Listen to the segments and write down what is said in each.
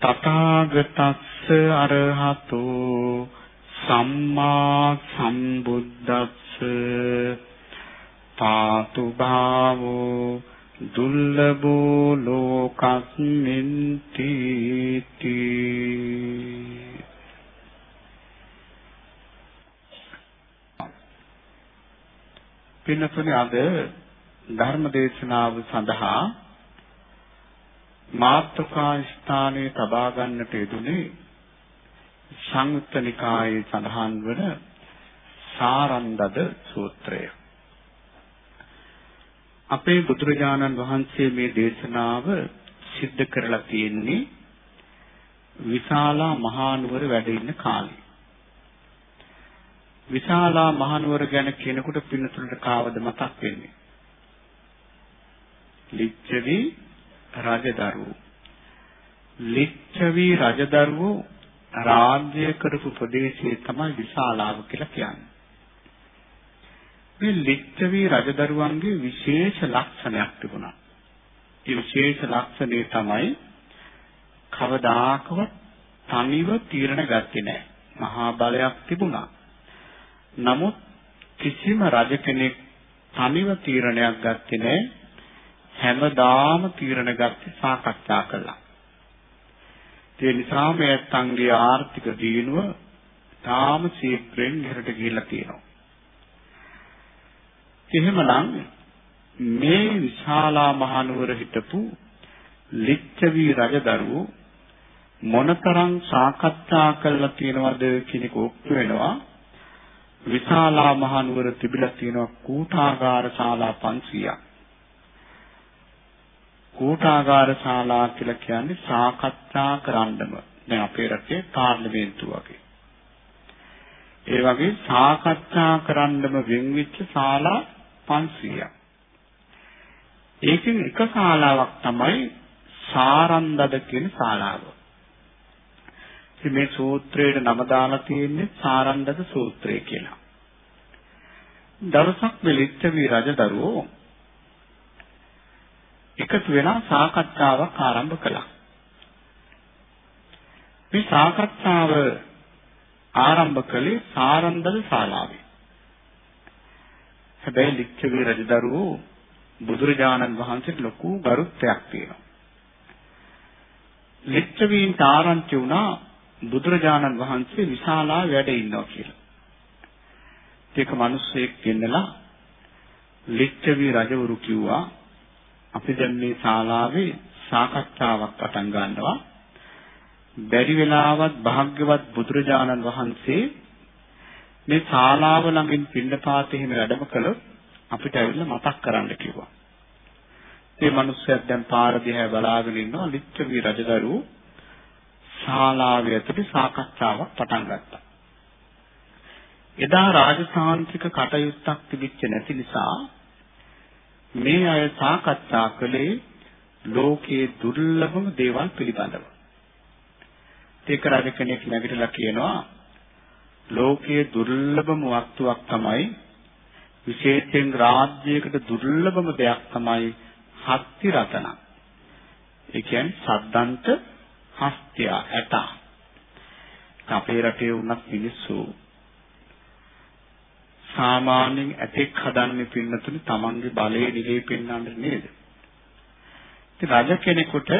තථාගතස්ස අරහතු සම්මා සම්බුද්දස්ස පාතු භාවෝ දුර්ලභෝ ලෝකස්මින් තීති. පින්නතුනි අද ධර්ම දේශනාව සඳහා මාත්‍රකා ස්ථානයේ තබා ගන්නට යෙදුනේ සංයුත්ත නිකායේ සඳහන් වන සාරන්දද සූත්‍රය. අපේ බුදුරජාණන් වහන්සේ මේ දේශනාව සිද්ධ කරලා තියෙන්නේ විශාලා මහානුවර වැඩ ඉන්න කාලේ. විශාලා මහනුවර ගැන කියනකොට පින්නතුලට කාවද මතක් වෙන්නේ? ලිච්ඡවි රජදරුවෝ. ලිච්ඡවි රජදරුවෝ රාජ්‍ය කරපු ප්‍රදේශයේ තමයි විශාලාව කියලා කියන්නේ. මේ ලිච්ඡවි රජදරුවන්ගේ විශේෂ ලක්ෂණයක් තිබුණා. ඒ විශේෂ ලක්ෂණය තමයි කවදාකවත් තනිව තීරණ ගත්තේ නැහැ. මහා බලයක් තිබුණා. නමුත් කිසිම රජ කෙනෙක් තනිව තීරණයක් ගත්තේ නැහැ. හැමදාම තීරණ ගත්තේ සාකච්ඡා කළා. ඒ නිසා මේ ඇත්තන්ගේ ආර්ථික දියුණුව තාම ශීඝ්‍රයෙන් ඉහළට ගිහිල්ලා තියෙනවා. එහෙමනම් මේ විශාලා මහනුවර හිටපු ලිච්ඡවි රජදරුවෝ මොනතරම් සාකච්ඡා කළා තියෙනවද කියන එක ඔප්පු වෙනවා විශාලා මහනුවර තිබිලා තියෙනවා කූටාගාර ශාලා 500ක්. කූටාගාර ශාලා කියලා කියන්නේ සාකච්ඡා කරන්නම. දැන් අපේ රටේ පාර්ලිමේන්තුව වගේ. ඒ වගේ සාකච්ඡා කරන්නම වෙන්විච්ච ශාලා 500ක්. ඒකෙන් එක ශාලාවක් තමයි සාරන්දද කියන ශාලාව. ඉතින් මේ සූත්‍රයේ නම දාලා තියෙන්නේ සාරන්දද සූත්‍රය කියලා. දවසක් මෙලිච්ඡවි රජදරුවෝ එකතු වෙලා සාකච්ඡාවක් ආරම්භ කළා. මේ සාකච්ඡාව ආරම්භ කළේ සාරන්දද ශාලාවේ. හැබැයි ලිච්ඡවි රජදරුවෝ බුදුරජාණන් වහන්සේට ලොකු ගරුත්වයක් තියෙනවා. ලිච්ඡවීන්ට ආරංචි වුණා බුදුරජාණන් වහන්සේ විශාලා වැඩ ඉන්නවා කියලා. ඒක මිනිස්සෙක් ගෙන්නලා ලිච්ඡවි රජවරු කිව්වා අපි දැන් මේ ශාලාවේ සාකච්ඡාවක් පටන් ගන්නවා. බැරි වෙලාවත් භාග්‍යවත් බුදුරජාණන් වහන්සේ මේ ශාලාව ළඟින් පින්නපාත එහෙම වැඩම කළොත් අපිට ඇවිල්ලා මතක් කරන්න කිව්වා. මේ මිනිස්සුත් දැන් පාර දිහා බලාගෙන ඉන්නවා ලිච්ඡවි රජදරුවෝ ශාලාවේ ඇතුලේ සාකච්ඡාවක් පටන් ගත්තා. එදා රාජසාන්ත්‍රික කටයුත්තක් තිබිච්ච නැති නිසා මේ අය සාකච්ඡා කළේ ලෝකයේ දුර්ලභම දේවල් පිළිබඳව. ඒක රජ කෙනෙක් නැගිටලා කියනවා ලෝකයේ දුර්ලභම වස්තුවක් තමයි විශේෂයෙන් රාජ්‍යයකට දුර්ලභම දෙයක් තමයි හස්ති රතන. ඒ කියන්නේ සද්දන්ත හස්තිය ඇට. අපේ රටේ වුණත් මිනිස්සු සාමාන්‍යයෙන් ඇතෙක් හදන්නේ පින්නතුනි තමන්ගේ බලයේ නිලේ පෙන්වන්න නේද? ඉතින් රජ කෙනෙකුට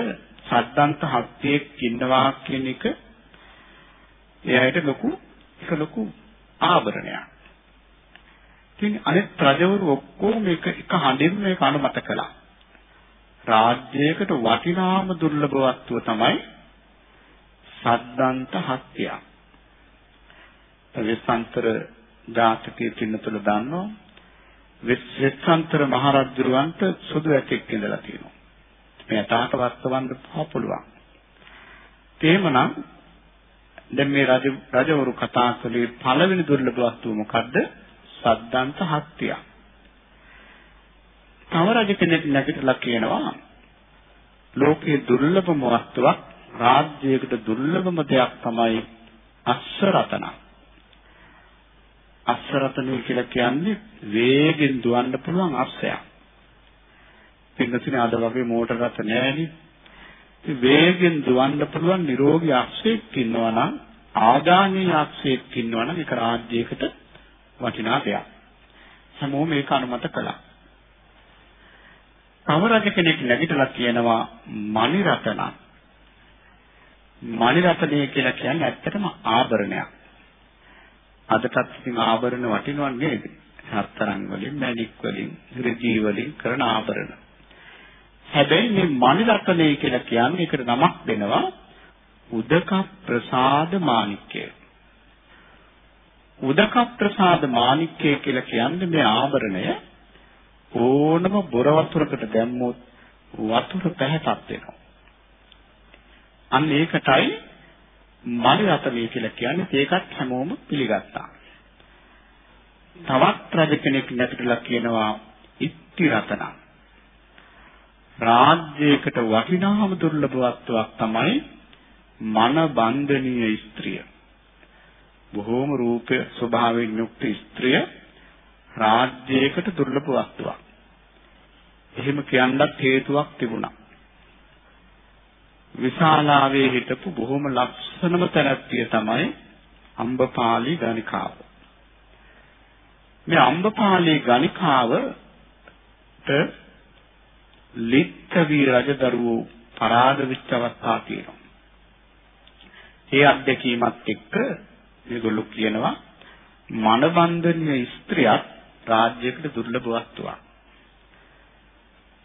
සද්දන්ත හස්තියෙක් ඉන්නවා කියන එක එයාට ලොකු එක ලොකු ආභරණයක්. ඉතින් අනිත් රජවරු ඔක්කොම මේක එක හඬින් මේක අනුමත කළා. රාජ්‍යයකට වටිනාම දුර්ලභ වස්තුව තමයි සද්දන්ත හස්තිය. වෙස්සන්තර ජාතකයේ පින්නතුල දන්නවා වෙස්සන්තර මහරජුරවන්ට සුදු ඇටෙක් ඉඳලා තියෙනවා. මේ තාට වස්තවන්න පුළුවන්. තේමනම් දැන් මේ රජ රජවරු කතා කළේ පළවෙනි දුර්ලභ වස්තුව මොකද්ද? සද්දන්ත හත්තිය. තව රජ කෙනෙක් නැගිටලා කියනවා ලෝකයේ දුර්ලභම වස්තුවක් රාජ්‍යයකට දුර්ලභම දෙයක් තමයි අශ්වරතන. අශ්වරතනය කියලා කියන්නේ වේගෙන් දුවන්න පුළුවන් අශ්වයක්. පින්නසිනේ අද වගේ මෝටර රථ නැහැනේ. වේගෙන් දුවන්න පුළුවන් නිරෝගී අක්ෂයෙක් ඉන්නවා නම් ආදානීය අක්ෂයෙක් ඉන්නවා නම් ඒක රාජ්‍යයකට වටිනා දෙයක්. හැමෝම මේක අනුමත කළා. තව රජ කෙනෙක් නැගිටලා කියනවා මණි රතන. මණි රතනය කියලා කියන්නේ ඇත්තටම ආභරණයක්. අදටත් ඉතින් ආභරණ වටිනව නේද? හතරන් වලින්, මණික් වලින්, ඍජී වලින් කරන ආභරණ. හැබැයි මේ මණිරත්නය කියලා කියන්නේ ඒකට නමක් දෙනවා උදක ප්‍රසාද මාණික්කය. උදක ප්‍රසාද මාණික්කය කියලා කියන්නේ මේ ආභරණය ඕනම බොර වතුරකට දැම්මොත් වතුර පැහැපත් වෙනවා. අන්න ඒකටයි මණිරත්නය කියලා කියන්නේ ඒකත් හැමෝම පිළිගත්තා. තවත් රජ කෙනෙක් නැතිලා කියනවා ඉත්ති රතනං රාජ්‍යයකට වටිනාම දුර්ලභ වස්තුවක් තමයි මන බන්ධනීය ස්ත්‍රිය. බොහෝම රූප ස්වභාවයෙන් යුක්ත ස්ත්‍රිය රාජ්‍යයකට දුර්ලභ වස්තුවක්. එහෙම කියන්නත් හේතුවක් තිබුණා. විශාලාවේ හිටපු බොහොම ලක්ෂණම තැනැත්තිය තමයි අම්බපාලි ගණිකාව. මේ අම්බපාලි ගණිකාවට ලිච්ඡවි රජදරුවෝ පරාද වෙච්ච අවස්ථා තියෙනවා. ඒ අත්දැකීමත් එක්ක මේගොල්ලෝ කියනවා මනබන්ධනීය ස්ත්‍රියක් රාජ්‍යයකට දුර්ලභ වස්තුවක්.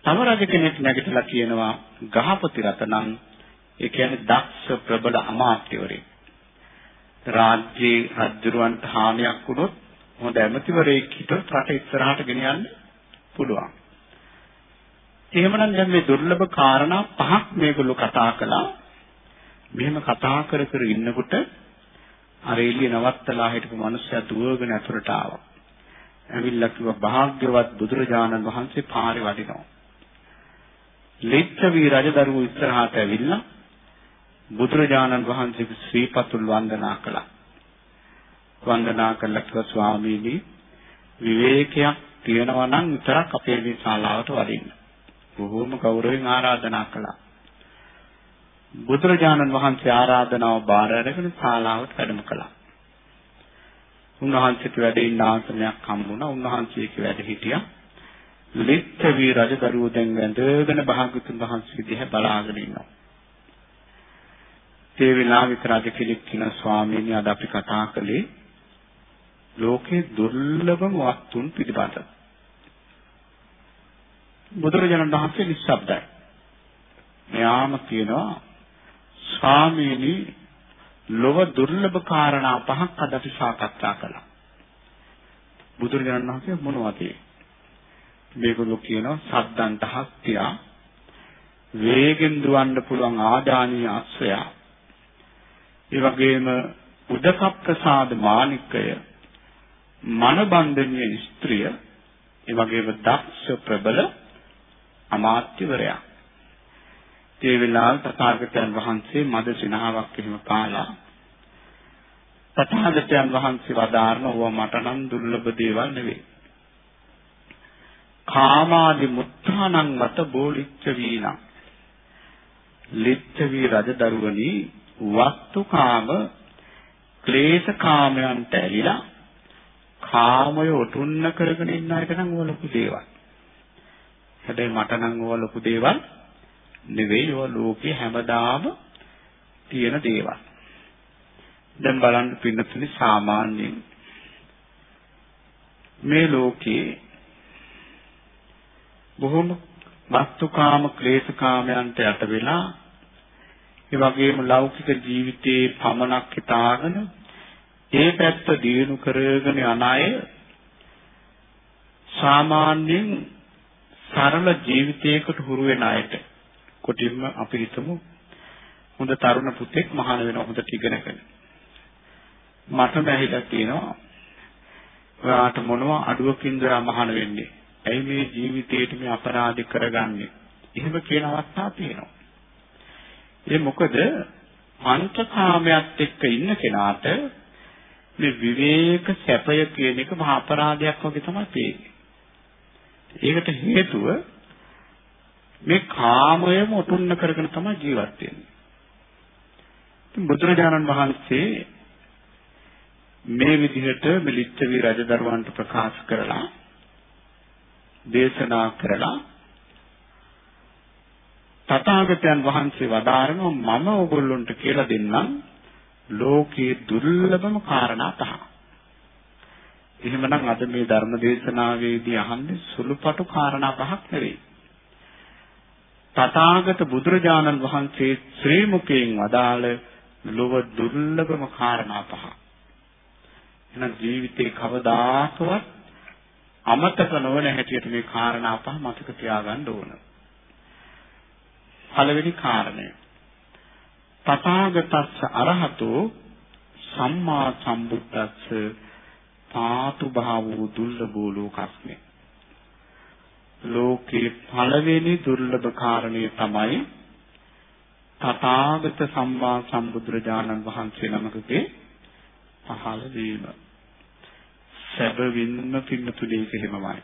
තව රජ කෙනෙක් නැගිටලා කියනවා ගහපති රතනං ඒ කියන්නේ දක්ෂ ප්‍රබල අමාත්‍යවරයෙක්. රාජ්‍යයේ රජුරවන්ට හානියක් වුණොත් හොඳ ඇමතිවරයෙක් හිටියොත් රට ඉස්සරහට ගෙනියන්න පුළුවන්. එහෙමනම් දැන් මේ දුර්ලභ කාරණා පහක් මේගොල්ලෝ කතා කළා. මෙහෙම කතා කර කර ඉන්නකොට අර එළිය නවත්තලා හිටපු මිනිස්සයා දුවගෙන ඇතුළට ආවා. ඇවිල්ලා කිව්වා භාග්‍යවත් බුදුරජාණන් වහන්සේ පාරේ වඩිනවා. ලිච්ඡවි රජදරුවෝ ඉස්සරහට ඇවිල්ලා බුදුරජාණන් වහන්සේගේ ශ්‍රීපතුල් වන්දනා කළා. වන්දනා කළා කිව්වා ස්වාමීනි විවේකයක් තියනවා නම් විතරක් අපේ මේ ශාලාවට වඩින්න. බොහෝම ගෞරවයෙන් ආරාධනා කළා. බුදුරජාණන් වහන්සේ ආරාධනාව බාර අරගෙන ශාලාවට වැඩම කළා. උන්වහන්සේට වැඩ ඉන්න ආසනයක් හම්බුණා. උන්වහන්සේක වැඩ හිටියා. ලිච්ඡවි රජදරුවෝ දැන් වැඳගෙන භාගතුන් වහන්සේ දිහා බලාගෙන ඉන්නවා. ඒ වෙලාවෙත් රජ කෙනෙක් කියන ස්වාමීනි අද අපි කතා කළේ ලෝකේ දුර්ලභම වස්තුන් පිළිබඳව. බුදුරජාණන් වහන්සේ නිශ්ශබ්දයි. මෙයාම කියනවා ස්වාමීනි ලොව දුර්ලභ කාරණා පහක් අද අපි සාකච්ඡා කළා. බුදුරජාණන් වහන්සේ මොනවද මේගොල්ලෝ කියනවා සද්දන්ත හත්තිය වේගෙන් දුවන්න පුළුවන් ආදානීය අස්සය ඒ වගේම උදක ප්‍රසාද මානිකය මනබන්ධනීය ස්ත්‍රිය ඒ වගේම දක්ෂ ප්‍රබල අමාත්‍යවරයා. ඒ වෙලාව තථාගතයන් වහන්සේ මද සිනහාවක් එහෙම පාලා තථාගතයන් වහන්සේ වදාारण ඕවා මට නම් දුර්ලභ දේවල් නෙවෙයි. කාමාදි මුත්‍රාණං වත බෝලිච්ච වීණං. ලිච්ඡවි රජදරුවනි වස්තුකාම ක්ලේශ කාමයන්ට ඇලිලා කාමය ඔටුන්න කරගෙන ඉන්න අයට නම් ඕක ලොකු දේවල්. හැබැයි මට නම් ඕවා ලොකු දේවල් නෙවෙයි ඕවා ලෝකේ හැමදාම තියෙන දේවල්. දැන් බලන්න පින්නතුනි සාමාන්‍යයෙන් මේ ලෝකේ බොහොම වස්තුකාම ක්ලේශකාමයන්ට යට වෙලා ඒ වගේම ලෞකික ජීවිතයේ පමනක් හිතාගෙන ඒ පැත්ත දිනු කරගෙන යන අය සාමාන්‍යයෙන් සරල ජීවිතයකට හුරු වෙන අයට කොටින්ම අපි හිතමු හොඳ තරුණ පුතෙක් මහාන වෙනවා හොඳට ඉගෙනගෙන. මට ඇහිලා තියෙනවා ඔයාට මොනවා අඩුවකින්ද මහාන වෙන්නේ? ඇයි මේ ජීවිතේට මේ අපරාධ කරගන්නේ? එහෙම කියන අවස්ථා තියෙනවා. ඒ මොකද පංචකාමයට එක්ක ඉන්න කෙනාට මේ විවේක සැපය කියන එක මහා අපරාධයක් වගේ තමයි පේන්නේ. ඒකට හේතුව මේ කාමයම ඔටුන්න කරගෙන තමයි ජීවත් වෙන්නේ. බුදුරජාණන් වහන්සේ මේ විදිහට මිලිච්ඡවි රජදරුවන්ට ප්‍රකාශ කරලා දේශනා කරලා තථාගතයන් වහන්සේ වදාරනවා මම ඕගොල්ලන්ට කියලා දෙන්නම් ලෝකයේ දුර්ලභම කාරණා පහ. එහෙමනම් අද මේ ධර්ම දේශනාවේදී අහන්නේ සුළුපටු කාරණා පහක් නෙවෙයි. තථාගත බුදුරජාණන් වහන්සේ ශ්‍රී මුඛයෙන් වදාළ ලොව දුර්ලභම කාරණා පහ. එහෙනම් ජීවිතේ කවදාකවත් අමතක නොවන හැටියට මේ කාරණා පහ මතක තියාගන්න ඕන. පළවෙනි කාරණය. තථාගතස්ස අරහතෝ සම්මා සම්බුද්දස්ස පාතු භාවෝ දුර්ලභෝ ලෝකස්මේ. ලෝකේ පළවෙනි දුර්ලභ කාරණය තමයි තථාගත සම්මා සම්බුදුරජාණන් වහන්සේ නමකගේ පහළ වීම. සැබවින්ම පින්නතුලේ එහෙමමයි.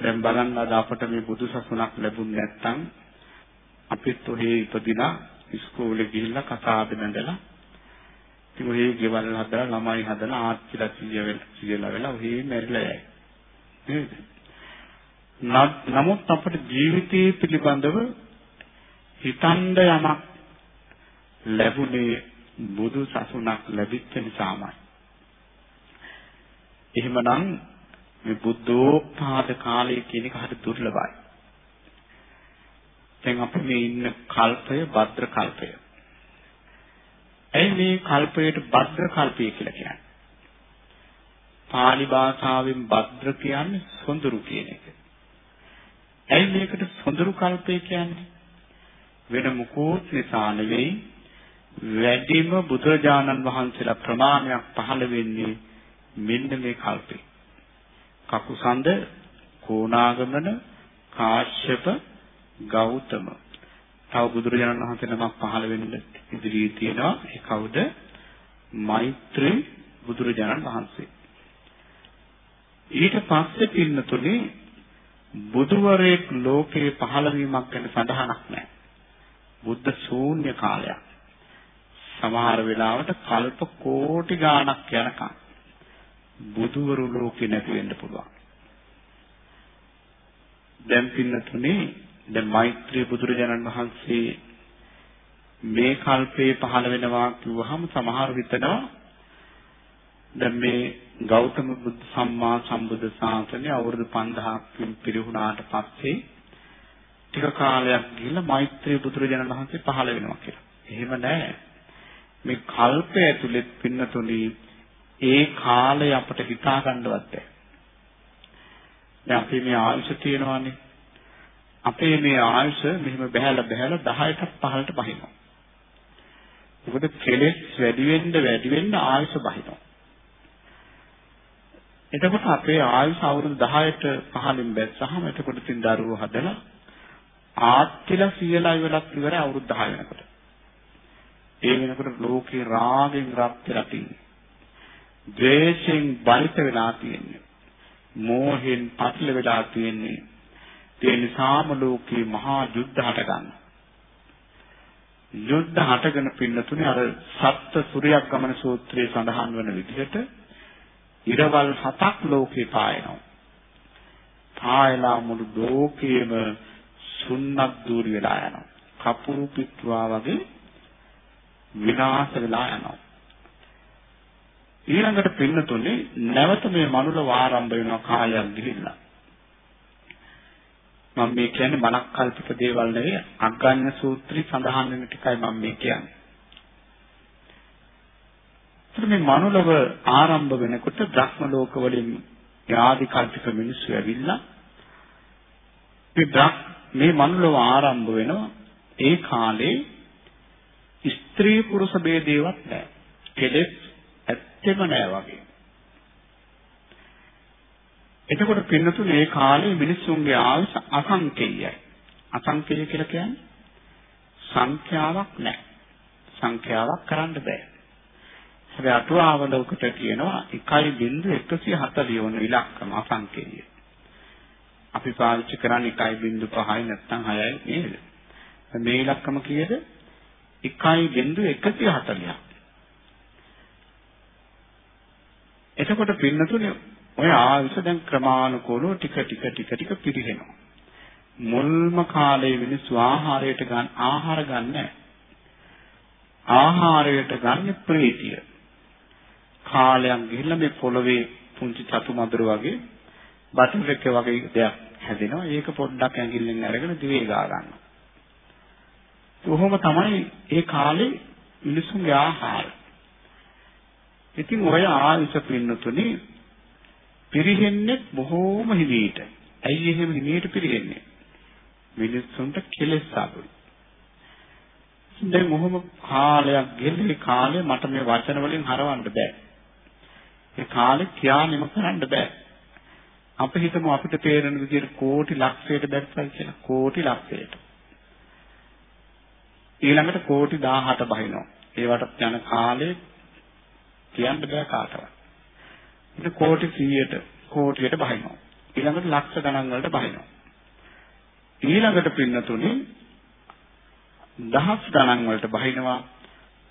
දැන් බලන්න අද අපට මේ බුදු සසුනක් ලැබුණ නැත්නම් අපිත් ඔහේ ඉපදිලා ඉස්කෝලේ ගිහිල්ලා කතාද බඳලා ඉතින් ඔහේ ගෙවල් හදලා ළමයි හදලා ආච්චිලා සීය වෙලා සීයලා වෙලා ඔහේ මැරිලා යයි. නේද? නමුත් අපට ජීවිතයේ පිළිබඳව හිතන්ඩ යමක් ලැබුණේ බුදු සසුනක් ලැබිච්ච නිසාමයි. එහෙමනම් මේ බුද්ධෝත්පාද කාලය කියන එක හරි දුර්ලභයි. දැන් අපි මේ ඉන්න කල්පය භද්‍ර කල්පය. ඇයි මේ කල්පයට භද්‍ර කල්පය කියලා කියන්නේ? පාලි භාෂාවෙන් භද්‍ර කියන්නේ සොඳුරු කියන එක. ඇයි මේකට සොඳුරු කල්පය කියන්නේ? වෙන මොකෝත් නිසා නෙවෙයි වැඩිම බුදුරජාණන් වහන්සේලා ප්‍රමාණයක් පහළ වෙන්නේ මෙන්න මේ කල්පේ. කකුසඳ, කෝණාගමන, කාශ්‍යප, ගෞතම. තව බුදුරජාණන් වහන්සේ නමක් පහළ වෙන්න ඉදිරියේ තියෙනවා. ඒ කවුද? මෛත්‍රී බුදුරජාණන් වහන්සේ. ඊට පස්සේ පින්නතුනේ බුදුවරයෙක් ලෝකේ පහළ වීමක් ගැන සඳහනක් නැහැ. බුද්ධ ශූන්‍ය කාලයක්. සමහර වෙලාවට කල්ප කෝටි ගාණක් යනකම් බුදුවරු ලෝකේ නැති වෙන්න පුළුවන්. දැන් පින්නතුනේ දැන් මෛත්‍රී බුදුරජාණන් වහන්සේ මේ කල්පේ පහළ වෙනවා කිව්වහම සමහර හිතනවා දැන් මේ ගෞතම බුදු සම්මා සම්බුද්ධ ශාසනය අවුරුදු 5000ක් පිරිහුණාට පස්සේ ටික කාලයක් ගිහිල්ලා මෛත්‍රී බුදුරජාණන් වහන්සේ පහළ වෙනවා කියලා. එහෙම නැහැ. මේ කල්පය ඇතුළේ පින්නතුනි ඒ කාලය අපට හිතා ගන්නවත් බැහැ. දැන් අපි මේ ආයුෂ තියෙනවානේ. අපේ මේ ආයුෂ මෙහෙම බහැලා බහැලා 10ටත් 15ට බහිනවා. මොකද කෙලෙස් වැඩි වෙන්න වැඩි වෙන්න ආයුෂ බහිනවා. එතකොට අපේ ආයුෂ අවුරුදු 10ට 15න් බැස්සහම එතකොට තින් දරුවෝ හදලා ආත්තිලා සියලා ඉවරක් ඉවර අවුරුදු 10 වෙනකොට. ඒ වෙනකොට ලෝකේ රාගෙන් රත් වෙලා තියෙන්නේ. ද්වේෂයෙන් බරිත වෙලා තියෙන්නේ. මෝහෙන් පටල වෙලා තියෙන්නේ. ඒ නිසාම ලෝකේ මහා යුද්ධ හට ගන්නවා. යුද්ධ හටගෙන පින්නතුනේ අර සත්ත්ව සූර්යයක් ගමන සූත්‍රයේ සඳහන් වන විදිහට ඉරවල් හතක් ලෝකේ පායනවා. පායලා මුළු ලෝකෙම සුන්නක් දූරි වෙලා යනවා. කපුරු පිටුවා වගේ විනාශ වෙලා යනවා. ඊළඟට පින්නතුනේ නැවත මේ මනුල ආරම්භ වෙනවා කාලයක් ගිහිල්ලා. මම මේ කියන්නේ මනක් කල්පිත දේවල් නෙවෙයි අග්ගඤ්ඤ සූත්‍රي සඳහන් වෙන ටිකයි මම මේ කියන්නේ. මේ මනුලව ආරම්භ වෙනකොට බ්‍රහ්ම ලෝක වලින් ආදි කල්පිත මිනිස්සු ඇවිල්ලා මේ මේ මනුලව ආරම්භ වෙනවා ඒ කාලේ ස්ත්‍රී පුරුෂ ભેදේවත් නැහැ. කෙලෙස් ඇත්තෙම නැහැ වගේ. එතකොට පින්නතුනේ ඒ කාලේ මිනිස්සුන්ගේ ආයුෂ අසංකේයයි. අසංකේය කියලා කියන්නේ සංඛ්‍යාවක් නැහැ. සංඛ්‍යාවක් කරන්න බෑ. හැබැයි අටුවාවලකට කියනවා 1.140 වන ඉලක්කම අසංකේය. අපි පාවිච්චි කරන්නේ 1.5යි නැත්නම් 6යි නේද? මේ ඉලක්කම කීයද? 1.140ක්. එතකොට පින්නතුනේ ඔය ආයුෂ දැන් ක්‍රමානුකූලව ටික ටික ටික ටික පිරිහෙනවා. මුල්ම කාලේ මිනිස්සු ආහාරයට ගන්න ආහාර ගන්න ආහාරයට ගන්න ප්‍රීතිය. කාලයක් ගිහිල්ලා මේ පොළවේ පුංචි චතු මදුර වගේ බටර් එක වගේ දෙයක් හැදෙනවා. ඒක පොඩ්ඩක් ඇඟිල්ලෙන් අරගෙන දිවේ ගා ගන්නවා. කොහොම තමයි ඒ කාලේ මිනිසුන්ගේ ආහාර. ඉතින් ඔය ආයුෂ පින්නතුනේ පිරිහෙන්නේ බොහෝම හිමීට. ඇයි එහෙම හිමීට පිරිහෙන්නේ? මිනිස්සුන්ට කෙලෙස් අඩුයි. දැන් මොහොම කාලයක් ගෙල්ලේ කාලේ මට මේ වචන වලින් හරවන්න බෑ. ඒ කාලේ කියානෙම කරන්න බෑ. අපි හිතමු අපිට තේරෙන විදිහට කෝටි ලක්ෂයට දැක්සයි කියලා. කෝටි ලක්ෂයට. ඊළඟට කෝටි 17 බහිනවා. ඒවට යන කාලේ කියන්න බෑ කාටවත්. ඉතින් කෝටි 100ට කෝටියට බහිනවා. ඊළඟට ලක්ෂ ගණන් වලට බහිනවා. ඊළඟට පින්නතුනේ දහස් ගණන් වලට බහිනවා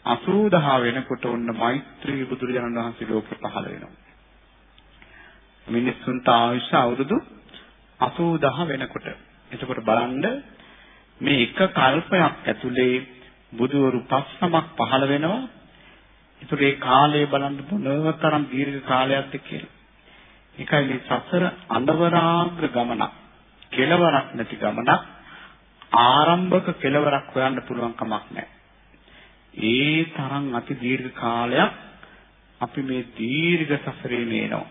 80 වෙනකොට ඔන්න මෛත්‍රී බුදුරජාණන් වහන්සේ ලෝකෙ පහළ වෙනවා. මිනිස්සුන්ට ආයුෂ අවුරුදු 80000 වෙනකොට. එතකොට බලන්න මේ එක කල්පයක් ඇතුලේ බුදුවරු පස්නමක් පහළ වෙනවා. ඒතර ඒ කාලය බලන්න මොනතරම් දීර්ඝ කාලයක්ද කියලා. ඒකයි මේ සසර අඳවරාග්‍ර ගමනක්. කෙලවරක් නැති ගමනක්. ආරම්භක කෙලවරක් හොයන්න පුළුවන් කමක් නැහැ. ඒ තරම් අති දීර්ඝ කාලයක් අපි මේ දීර්ඝ සසරේ මේනවා.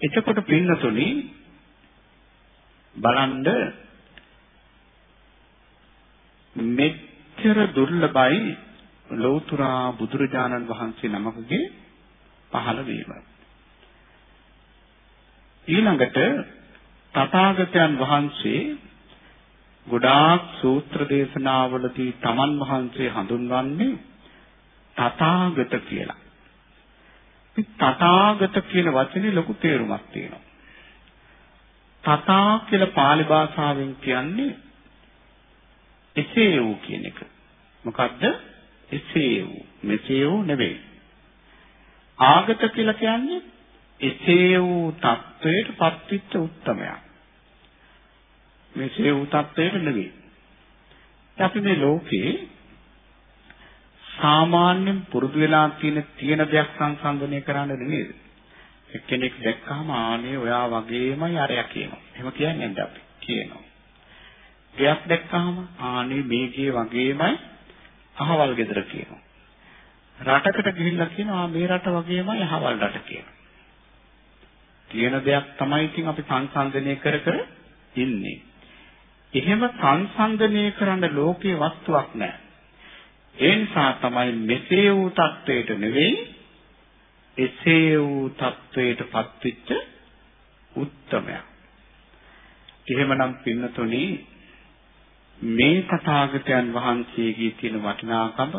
එතකොට පින්නතුනි බලන්න මෙච්චර දුර්ලභයි ලෞතුරා බුදුරජාණන් වහන්සේ නමකගේ පහළ වීම. ඊළඟට තථාගතයන් වහන්සේ ගොඩාක් සූත්‍ර දේශනාවලදී තමන් වහන්සේ හඳුන්වන්නේ තථාගත කියලා. මේ තථාගත කියන වචනේ ලොකු තේරුමක් තියෙනවා. තථා කියලා pāli භාෂාවෙන් කියන්නේ එසේ වූ කියන එක. මොකද්ද? එසේ වූ මෙසේ වූ නෙවෙයි. ආගත කියලා කියන්නේ එසේ වූ தത്വයට පත්විච්ච උත්තමයා. මෙසේ වූ தത്വයට නෙවෙයි. අපි මේ ලෝකේ සාමාන්‍යයෙන් පුරුදු වෙලා තියෙන තියෙන දෙයක් සංසන්දනය කරන්න නෙමෙයිද? එක්කෙනෙක් දැක්කම ආනේ ඔයා වගේමයි අරයා කියනවා. එහෙම කියන්නේ නැද්ද අපි? කියනවා. දෙයක් දැක්කම ආනේ මේකේ වගේමයි අහවල් ගෙදර කියනවා. රටකට ගිහිල්ලා කියනවා මේ රට වගේමයි අහවල් රට කියලා. තියෙන දෙයක් තමයි ඉතින් අපි සංසන්දනය කර කර ඉන්නේ. එහෙම සංසන්දනය කරන්න ලෝකේ වස්තුවක් නැහැ. ඒ නිසා තමයි මෙසේ වූ தത്വයට නෙවෙයි එසේ වූ தത്വයට පත්වෙච්ච උත්තමයා. එහෙමනම් පින්නතුනේ මේ තථාගතයන් වහන්සේගේ තියෙන වටිනාකම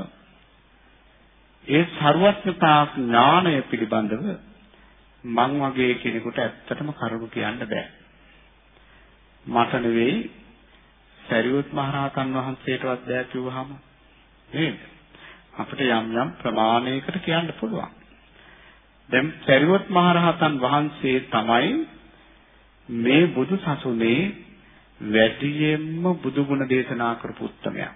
ඒ ਸਰවඥතා ඥානය පිළිබඳව මං වගේ කෙනෙකුට ඇත්තටම කරුණු කියන්න බෑ. මට නෙවෙයි සරියුත් මහරහතන් වහන්සේටවත් බෑ කිව්වහම නේද? අපිට යම් යම් ප්‍රමාණයකට කියන්න පුළුවන්. දැන් සරියුත් මහරහතන් වහන්සේ තමයි මේ බුදු සසුනේ වැඩියෙන්ම බුදු ගුණ දේශනා කරපු උත්තමයා.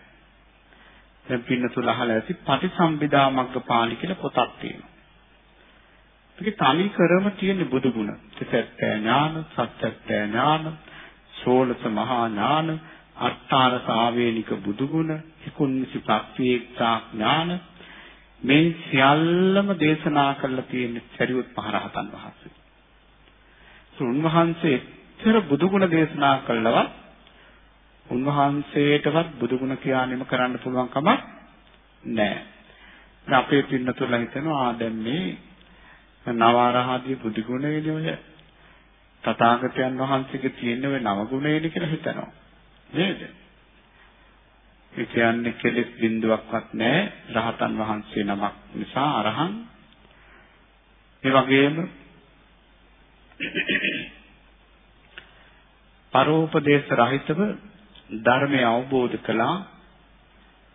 දැන් පින්නතුල අහලා ඇති පටිසම්භිදා මග්ගපාලි කියලා පොතක් තියෙනවා. ඒකේ තනි කරම තියෙන බුදු ගුණ. ත්‍රිසත්‍ය ඥාන, සත්‍යත්‍ය ඥාන, සෝලස මහා ඥාන, අට්ඨාන සාවේනික බුදු ගුණ, කුන්සි ප්‍රත්‍යක්ෂා ඥාන මේ සියල්ලම දේශනා කරලා තියෙන සරියුත් මහරහතන් වහන්සේ. උන්වහන්සේ එච්චර බුදු ගුණ දේශනා කළවත් උන්වහන්සේටවත් බුදු ගුණ කියානිම කරන්න පුළුවන් කමක් නැහැ. දැන් අපේ පින්නතුලා හිතනවා ආ දැන් මේ නවාරහදී බුදු ගුණයනේ ඔය තථාගතයන් වහන්සේගේ තියෙන ඔය නව ගුණයනේ කියලා හිතනවා. නේද? ඒ කියන්නේ කෙලෙස් බිඳුවක්වත් නැහැ රහතන් වහන්සේ නමක් නිසා අරහන් ඒ වගේම පරෝපදේශ රහිතව ධර්මය අවබෝධ කළා.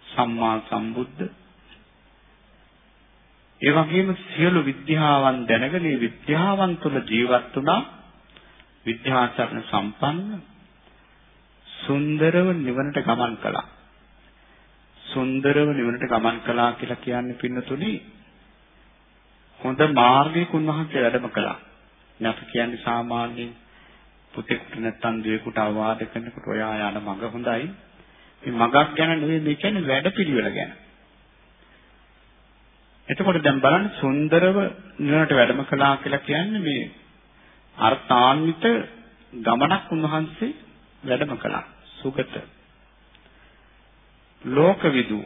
සම්මා සම්බුද්ධ. ඒ වගේම සියලු විද්‍යාවන් දැනගෙන මේ විද්‍යාවන් තුළ ජීවත් වුණා. විද්‍යාචරණ සම්පන්න සුන්දරව නිවනට ගමන් කළා. සුන්දරව නිවනට ගමන් කළා කියලා කියන්නේ පින්නතුනි හොඳ මාර්ගයක උන්වහන්සේ වැඩම කළා. දැන් අපි කියන්නේ සාමාන්‍යයෙන් පුතෙකුට නැත්තම් දුවෙකුට අවවාද කරනකොට ඔයා යන මඟ හොඳයි. මේ මඟක් ගැන නෙවෙයි මේ කියන්නේ වැඩපිළිවෙල ගැන. එතකොට දැන් බලන්න සුන්දරව නිවනට වැඩම කළා කියලා කියන්නේ මේ අර්ථාන්විත ගමනක් උන්වහන්සේ වැඩම කළා. සුගත ලෝකවිදු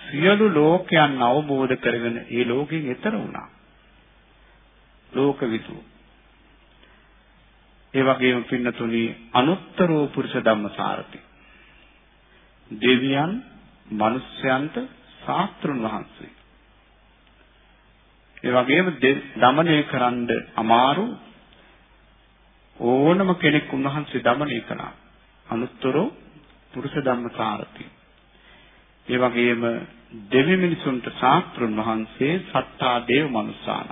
සියලු ලෝකයන් අවබෝධ කරගෙන ඒ ලෝකෙන් එතර වුණා. ලෝකවිදු ඒ වගේම පින්නතුනි අනුත්තරෝ පුරුෂ ධම්මසාරති. දෙවියන් මිනිස්යන්ට ශාස්ත්‍රුන් වහන්සේ. ඒ වගේම දමනය කරන්න අමාරු ඕනම කෙනෙක් උන්වහන්සේ දමනය කළා. අනුත්තරෝ පුරුෂ ධම්මසාරති. ඒ වගේම දෙවි මිනිසුන්ට ශාස්ත්‍රුන් වහන්සේ සත්තා දේව මනුස්සාන.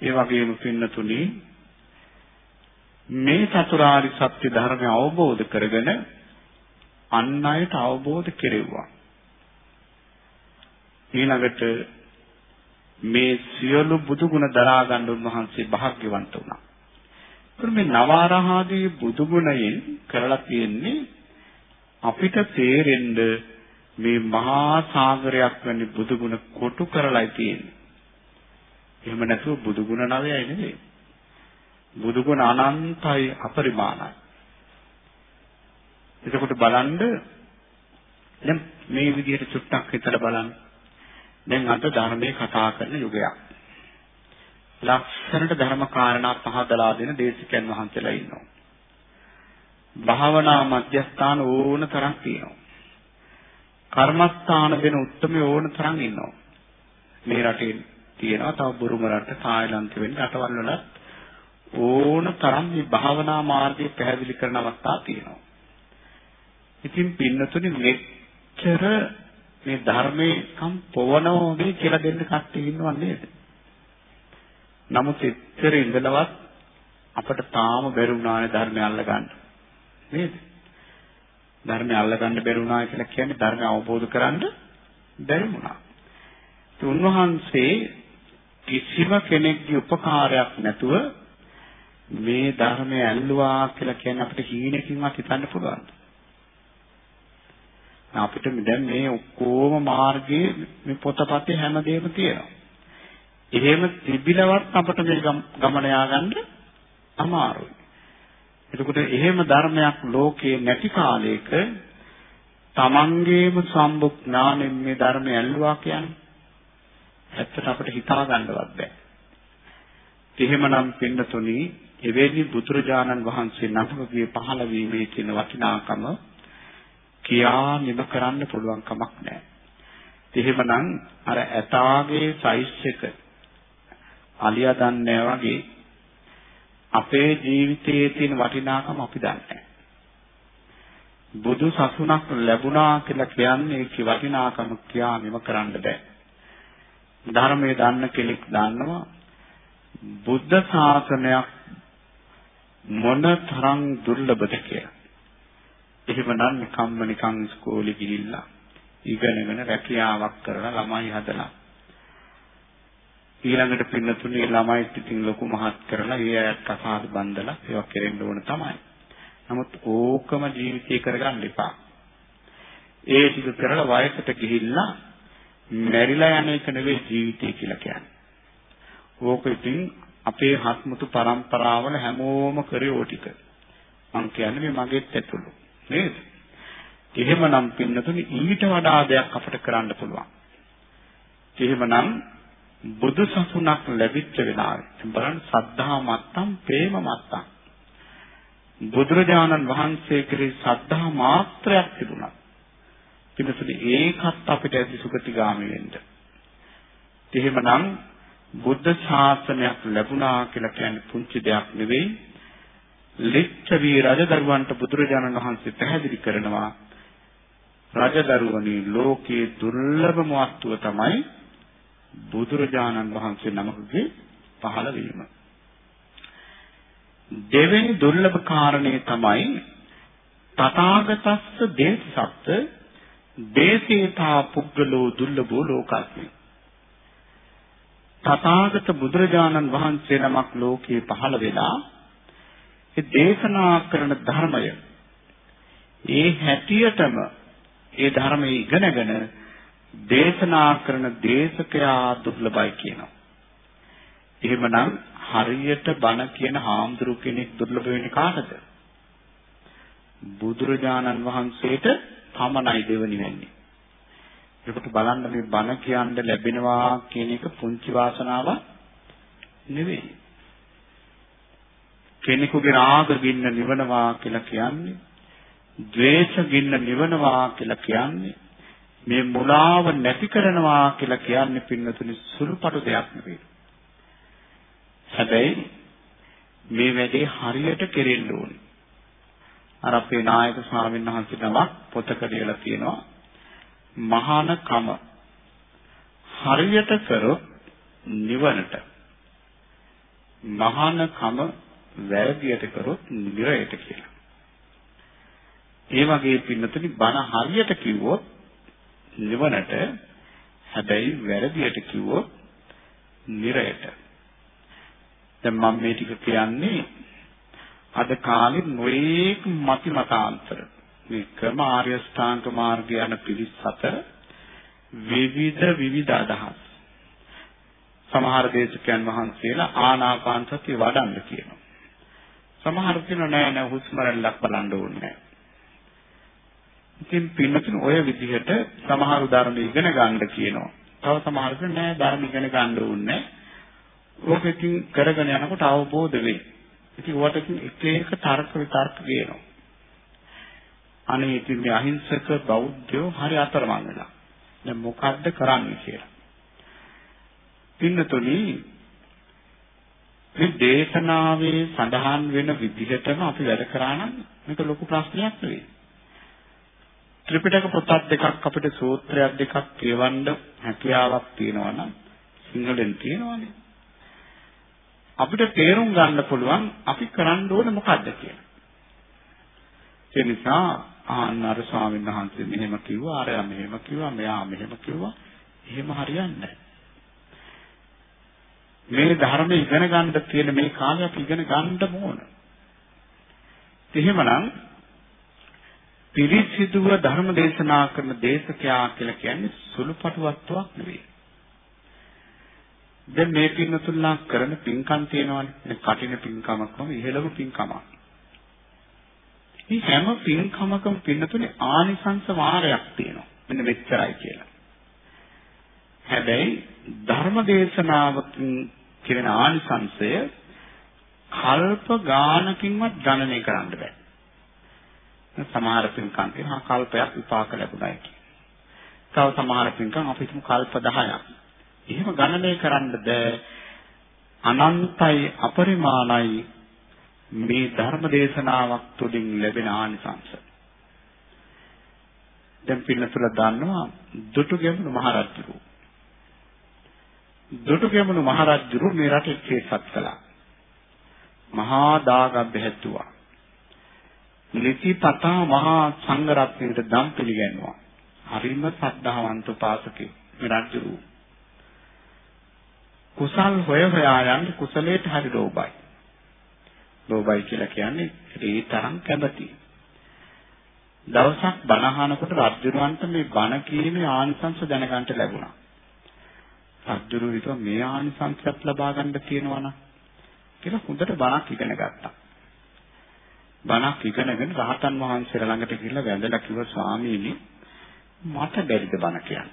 ඒ වගේම පින්නතුනි මේ චතුරාර්ය සත්‍ය ධර්මය අවබෝධ කරගෙන අන් අයට අවබෝධ කෙරෙව්වා. ඊළඟට මේ සියලු බුදු ගුණ දරා ගන්න උන්වහන්සේ වාග්යවන්ත වුණා. ඒත් මේ නවාරහාදී බුදු ගුණයෙන් කරලා තියෙන්නේ අපිට තේරෙන්න මේ මහා සාගරයක් වැනි බුදු ගුණ කොටු කරලායි තියෙන්නේ. එහෙම නැතුව බුදු ගුණ නවයයි නෙවෙයි. බුදු ගුණ අනන්තයි අපරිමාණයි. එතකොට බලන්න දැන් මේ විදිහට චුට්ටක් හිතලා බලන්න. දැන් අද ධර්මයේ කතා කරන යුගයක්. ලක්ෂණට ධර්ම කාරණා පහදලා දෙන දේශිකයන් වහන්සේලා ඉන්නවා. භාවනා මධ්‍යස්ථාන ඕන තරම් තියෙනවා. කර්මස්ථාන දෙන උත්තරම ඕන තරම් ඉන්නවා. මේ රටේ තියෙනවා තව බුරුම රට තායිලන්ත වෙන්න රටවල් වලත් ඕන තරම් මේ භාවනා මාර්ගය පැහැදිලි කරන අවස්ථා තියෙනවා. ඉතින් පින්නතුනි මෙච්චර මේ ධර්මයේ කම් පොවනවා වගේ කියලා දෙන්න කට්ටිය ඉන්නව නේද? නමුත් එච්චර ඉඳලවත් අපට තාම බැරි වුණානේ ධර්මය අල්ලගන්න. නේද? ධර්මය අල්ලගන්න බැරි වුණා කියලා කියන්නේ ධර්මය අවබෝධ කරගන්න බැරි වුණා. ඒ උන්වහන්සේ කිසිම කෙනෙක්ගේ උපකාරයක් නැතුව මේ ධර්මය ඇල්ලුවා කියලා කියන්නේ අපිට හීනකින්වත් හිතන්න පුළුවන්. අපිට දැන් මේ ඔක්කොම මාර්ගයේ මේ පොතපතේ හැමදේම තියෙනවා. එහෙම තිබිලවත් අපිට මේ ගමන යාගන්න අමාරුයි. එතකොට එහෙම ධර්මයක් ලෝකේ නැති කාලයක තමන්ගේම සම්බුක් ඥාණයෙන් මේ ධර්මය ඇල්ලුවා කියන්නේ ඇත්තට අපිට හිතා ගන්නවත් බෑ. එහෙමනම් පින්නතුනි එවැනි බුදුරජාණන් වහන්සේ නමකගේ පහළ වීමේ තියෙන වටිනාකම කියා නිම කරන්න පුළුවන් කමක් නැහැ. එහෙමනම් අර ඇතාගේ සයිස් එක අලියා දන්නේ වගේ අපේ ජීවිතයේ තියෙන වටිනාකම අපි දන්නේ බුදු සසුනක් ලැබුණා කියලා කියන්නේ ඒක වටිනාකම කියා නිම කරන්න බෑ. ධර්මයේ දන්න කෙනෙක් දන්නවා බුද්ධ ශාසනයක් මොන තරම් දුර්ලභද කියලා. එහෙමනම් නිකම්ම නිකන් ඉස්කෝලේ ගිහිල්ලා ඉගෙනගෙන රැකියාවක් කරලා ළමයි හදලා ඊළඟට පින්නතුනේ ළමයිත් ඉතින් ලොකු මහත් කරලා ඒ අයත් කසාද බන්දලා ඒවා කෙරෙන්න ඕන තමයි. නමුත් ඕකම ජීවිතේ කරගන්න එපා. ඒ ටික කරලා වයසට ගිහිල්ලා මැරිලා යන එක නෙවෙයි ජීවිතය කියලා කියන්නේ. ඕක ඉතින් අපේ හත්මුතු පරම්පරාවල හැමෝම කරේ ඕ ටික. මං කියන්නේ මේ මගෙත් ඇතුළු. නේද? එහෙමනම් පින්නතුනි ඊට වඩා දෙයක් අපිට කරන්න පුළුවන්. එහෙමනම් බුදු සසුනක් ලැබිච්ච වෙලාවේ බලන්න සද්ධා මත්තම් ප්‍රේම මත්තම් බුදුරජාණන් වහන්සේ කෙරෙහි සද්ධා මාත්‍රයක් තිබුණා. පිටුසුලි ඒකත් අපිට ඇති සුගතිගාමි වෙන්න. එහෙමනම් බුද්ධ ශාසනයක් ලැබුණා කියලා කියන්නේ පුංචි දෙයක් නෙවෙයි. ලිච්ඡවි රජදරුවන්ට බුදුරජාණන් වහන්සේ පැහැදිලි කරනවා රජදරුවනි ලෝකයේ දුර්ලභම වස්තුව තමයි බුදුරජාණන් වහන්සේ නමකගේ පහළ වීම. දෙවෙනි දුර්ලභ කාරණේ තමයි තථාගතස්ස දේශසත්ත දේශේතා පුද්ගලෝ දුර්ලභෝ ලෝකස්මි. තථාගත බුදුරජාණන් වහන්සේ නමක් ලෝකේ පහළ වෙලා ඒ දේශනා කරන ධර්මය ඒ හැටියටම ඒ ධර්මයේ ඉගෙනගෙන දේශනා කරන දේශකයා දුර්ලභයි කියනවා. එහෙමනම් හරියට බණ කියන හාමුදුරු කෙනෙක් දුර්ලභ වෙන්නේ කාටද? බුදුරජාණන් වහන්සේට පමණයි දෙවනි වෙන්නේ. ඒකට බලන්න මේ බණ කියන්න ලැබෙනවා කියන එක පුංචි වාසනාවක් නෙවෙයි. කෙනෙකුගේ රාග ගින්න නිවනවා කියලා කියන්නේ, ද්වේෂ ගින්න නිවනවා කියලා කියන්නේ, මේ මුලාව නැති කරනවා කියලා කියන්නේ පින්නතුනි සුළුපටු දෙයක් නෙවෙයි. හැබැයි මේ වැඩේ හරියට කෙරෙන්න ඕනේ. අර අපේ නායක ස්වාමීන් වහන්සේ නමක් පොතක ලියලා තියෙනවා මහානකම හරියට කරොත් නිවනට මහානකම වැරදියට කරොත් නිරයට කියලා. ඒ වගේ පින්නතුනි බණ හරියට කිව්වොත් නිවනට හැබැයි වැරදියට කිව්වොත් නිරයට. දැන් මම මේ ටික කියන්නේ අද කාලේ නොයේක් මති මතාන්තර මේ ක්‍රම ආර්ය ශ්‍රාන්ත මාර්ගය යන පිරිස් අතර විවිධ විවිධ අදහස්. සමහර දේශකයන් වහන්සේලා ආනාපාන සතිය වඩන්න කියනවා. සමහර කියනවා නෑ නෑ හුස්ම රැල්ලක් බලන්න ඕනේ ඉතින් පින්නතුන් ඔය විදිහට සමහරු ධර්ම ඉගෙන ගන්න කියනවා. තව සමහරු කියනවා නෑ ධර්ම ඉගෙන ගන්න ඕනේ ඕකකින් කරගෙන යනකොට අවබෝධ වෙයි. ඉතින් ඔයාට එක එක තර්ක විතර්ක ගේනවා. අනේ ඉතින් මේ අහිංසක බෞද්ධයෝ හරි අතරමං වෙලා. දැන් මොකද්ද කරන්නේ කියලා. පින්නතුනි මේ දේශනාවේ සඳහන් වෙන විදිහටම අපි වැඩ කරා නම් මේක ලොකු ප්‍රශ්නයක් නෙවෙයි. ත්‍රිපිටක පොතක් දෙකක් අපිට සූත්‍රයක් දෙකක් කියවන්න හැකියාවක් තියෙනවා නම් සිංහලෙන් තියෙනවානේ. අපිට තේරුම් ගන්න පුළුවන් අපි කරන්න ඕනේ මොකද්ද කියලා. ඒ නිසා ආන්නර ස්වාමීන් වහන්සේ මෙහෙම කිව්වා, ආරයා මෙහෙම කිව්වා, මෙයා මෙහෙම කිව්වා. එහෙම හරියන්නේ මේ ධර්ම ඉගෙන ගන්න තියෙන මේ කාලේ අපි ඉගෙන ගන්න ඕන. එහෙමනම් පිරිසිදුව ධර්ම දේශනා කරන දේශකයා කියලා කියන්නේ සුළුපටු වස්තුවක් නෙවෙයි. දැන් මේ පින්නතුල්ලා කරන පින්කම් තියෙනවානේ. මේ කටින පින්කමක්ම ඉහළම පින්කමක්. මේ හැම පින්කමකම පින්නතුනේ ආනිසංස වාරයක් තියෙනවා. මෙන්න මෙච්චරයි කියලා. හැබැයි ධර්ම දේශනාවකින් කියන ආනිසංසය කල්ප ගානකින්වත් ගණනය කරන්න බෑ. සමහර පින්කම් තියෙනවා කල්පයක් විපාක ලැබුණා කියලා. තව සමහර පින්කම් අපි හිතමු කල්ප 10ක්. එහෙම ගණනය කරන්න බෑ. අනන්තයි අපරිමාණයි මේ ධර්ම දේශනාවක් තුළින් ලැබෙන ආනිසංස. දැන් පින්නතුල දන්නවා දුටුගැමුණු මහරජුරු. දුටුගැමුණු මහරජුරු මේ රටේ ක්ෂේත්‍රත් කළා. මහා දාගබ්බ හැදුවා. නිතිපතා මහා සංඝරත්නයට දම් පිළිගන්නවා. හරිම සද්ධාවන්ත පාසකේ මේ රජුරු. කුසල් හොය හොයා යන්න කුසලයට හරි ලෝභයි. ලෝභයි කියලා කියන්නේ ඒ තරම් කැමැති. දවසක් බණ අහනකොට රජුරවන්ට මේ බණ කීමේ ආනිසංස දැනගන්න ලැබුණා. රජුරු හිතුවා මේ ආනිසංසත් ලබා ගන්න තියෙනවා නම් කියලා හොඳට බණක් ඉගෙන ගත්තා. බණක් ඉගෙනගෙන රහතන් වහන්සේලා ළඟට ගිහිල්ලා වැඳලා කිව්වා ස්වාමීනි මට බැරිද බණ කියන්න.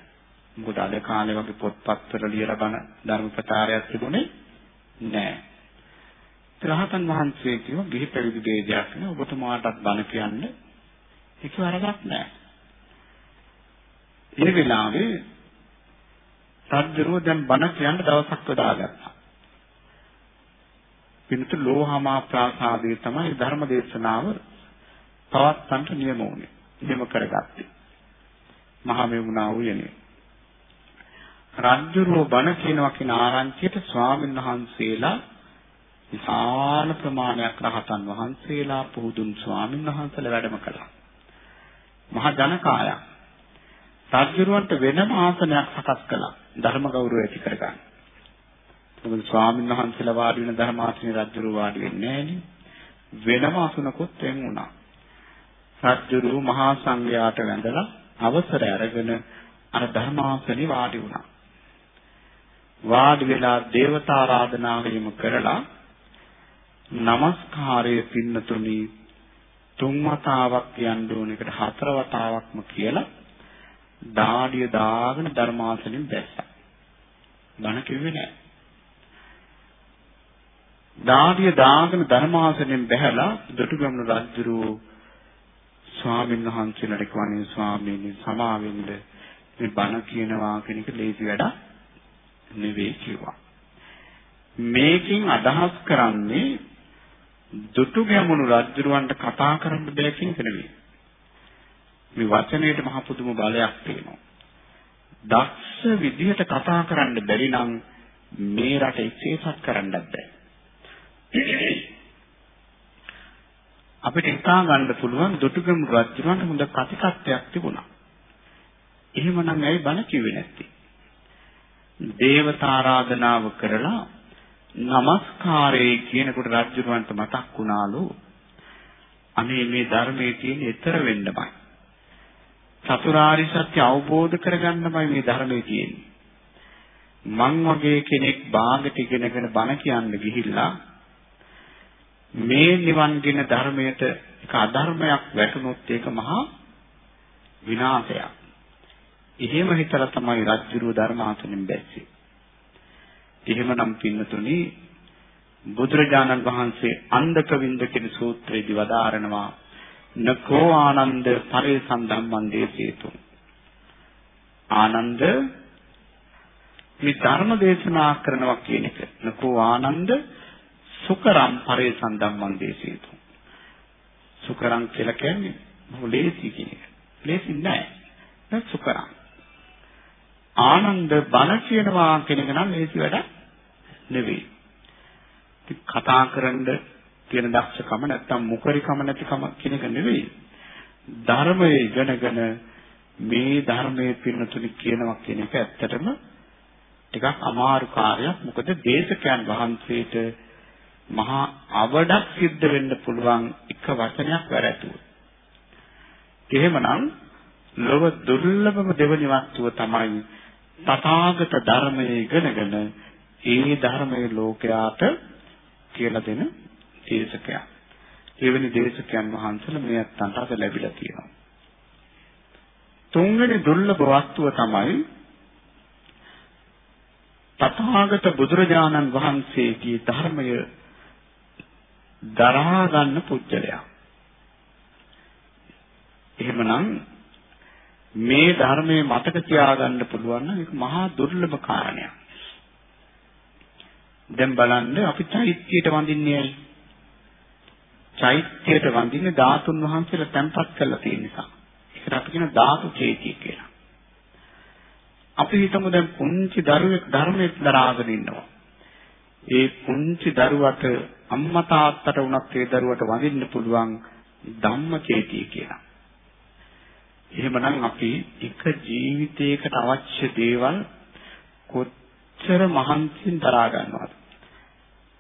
මොකද අද කාලේ වගේ පොත්පත්වල ලියලා බණ ධර්ම ප්‍රචාරයක් තිබුණේ නැහැ. රහතන් වහන්සේ කිව්වා ගිහි පැවිදි ભેදයක් නෑ ඔබතුමාටත් බණ කියන්න ඒක වරදක් නෑ. ඒ වෙලාවේ සද්දරුව දැන් බණ කියන්න දවසක් යොදාගත්තා. පින්තු ලෝහමා ප්‍රාසාදයේ තමයි ධර්ම දේශනාව පවත්වන්නට නියම වුණේ. නියම කරගත්තේ. මහා මෙවුනා වූයනේ. රජ්ජුරුව බණ කියනවා කියන ආරංචියට ස්වාමීන් වහන්සේලා විශාල ප්‍රමාණයක් රහතන් වහන්සේලා පුහුදුන් ස්වාමීන් වහන්සේලා වැඩම කළා. මහා ජනකායක් රජුරවන්ට වෙනම ආසනයක් සකස් කළා ධර්ම ගෞරවය ඇති කරගන්න. මොකද ස්වාමීන් වහන්සේලා වාඩි වෙන ධර්මාසනේ රජුරු වාඩි වෙන්නේ නැහෙනේ. වෙනම අසුනකුත් වෙන් වුණා. රජුරු මහා සංඝයාට වැඳලා අවසර අරගෙන අර ධර්මාසනේ වාඩි වුණා. වාඩි වෙලා දේවතා ආරාධනාව කරලා নমස්කාරයේ පින්නතුනි තුන් වතාවක් කියන්න ඕන එකට හතර වතාවක්ම කියලා දාඩිය දාගෙන ධර්මාසනෙන් බැස්සා. බණ කිව්වේ නෑ. දාඩිය දාගෙන ධර්මාසනෙන් බැහැලා දොටුගැමුණු රජුරු ස්වාමීන් වහන්සේලාට කිව්වනේ ස්වාමීනි සමාවෙන්න මේ බණ කියනවා කියන එක ලේසි වැඩක් නෙවෙයි කිව්වා. මේකින් අදහස් කරන්නේ දුටු ගැමුණු රජුරවන්ට කතා කරන්න බෑ කියන එක නෙවෙයි. මේ වචනයට මහ පුදුම බලයක් තියෙනවා. දක්ෂ විදිහට කතා කරන්න බැරි නම් මේ රට ඉස්සෙසත් කරන්නත් බෑ. අපිට හිතා ගන්න පුළුවන් දුටුගැමුණු රජුරවන්ට හොඳ කතිකත්වයක් තිබුණා. එහෙමනම් ඇයි බණ කිව්වේ නැත්තේ? දේවතා ආරාධනාව කරලා নমස්කාරය කියනකොට රජුරවන්ට මතක් වුණාලු අනේ මේ ධර්මයේ තියෙන ඊතර වෙන්නමයි චතුරාරි සත්‍ය අවබෝධ කරගන්නමයි මේ ධර්මයේ තියෙන්නේ මං වගේ කෙනෙක් බාගට ඉගෙනගෙන බණ කියන්න ගිහිල්ලා මේ නිවන්ගෙන ධර්මයට එක අධර්මයක් වැටුනොත් ඒක මහා විනාශයක්. එහෙම හිතලා තමයි රජුරුව ධර්මාසනෙන් බැස්සේ. එහෙමනම් පින්නතුනි බුදුරජාණන් වහන්සේ අන්දක වින්ද කියන සූත්‍රයේදී වදාරනවා නකෝ ආනන්ද පරිසම්ධම්මං දේසේතු. ආනන්ද මේ ධර්ම දේශනා කරනවා කියන එක. නකෝ ආනන්ද සුකරම් පරිසම්ධම්මං දේසේතු. සුකරම් කියලා කියන්නේ මොකද ලේසි කියන එක. ලේසි නෑ. නෑ සුකරම් ආනන්ද බණ කියනවා කියන එක නම් ලේසි වැඩක් නෙවෙයි. කතා කරන්න තියෙන දක්ෂකම නැත්තම් මුකරිකම නැතිකම කියන එක නෙවෙයි. ධර්මයේ ඉගෙනගෙන මේ ධර්මයේ පින්නතුනි කියනවා කියන එක ඇත්තටම ටිකක් අමාරු කාර්යයක්. මොකද දේශකයන් වහන්සේට මහා අවඩක් සිද්ධ වෙන්න පුළුවන් එක වචනයක් වැරැතුව. එහෙමනම් ලොව දුර්ලභම දෙවනි වස්තුව තමයි තථාගත ධර්මයේ ඉගෙනගෙන ඒ ධර්මයේ ලෝකයාට කියලා දෙන දේශකයා. එවැනි දේශකයන් වහන්සේලා මේ අත්තන්ට අද ලැබිලා තියෙනවා. තුන්වෙනි දුර්ලභ වස්තුව තමයි තථාගත බුදුරජාණන් වහන්සේගේ ධර්මය දරා ගන්න පුජ්‍යලයා. එහෙමනම් මේ ධර්මයේ මතක තියාගන්න පුළුවන් නම් ඒක මහා දුර්ලභ කාරණයක්. දැන් බලන්න අපි චෛත්‍යයට වඳින්නේ ඇයි? චෛත්‍යයට වඳින්නේ ධාතුන් වහන්සේලා තැන්පත් කරලා තියෙන නිසා. ඒකට අපි කියන ධාතු චේතිය කියලා. අපි හිතමු දැන් පුංචි දරුවෙක් ධර්මයක් දරාගෙන ඉන්නවා. ඒ පුංචි දරුවට අම්මා තාත්තට වුණත් ඒ දරුවට වඳින්න පුළුවන් ධම්ම චේතිය කියලා. එහෙමනම් අපි එක ජීවිතයකට අවශ්‍ය දේවල් කොච්චර මහන්සියෙන් දරා ගන්නවද?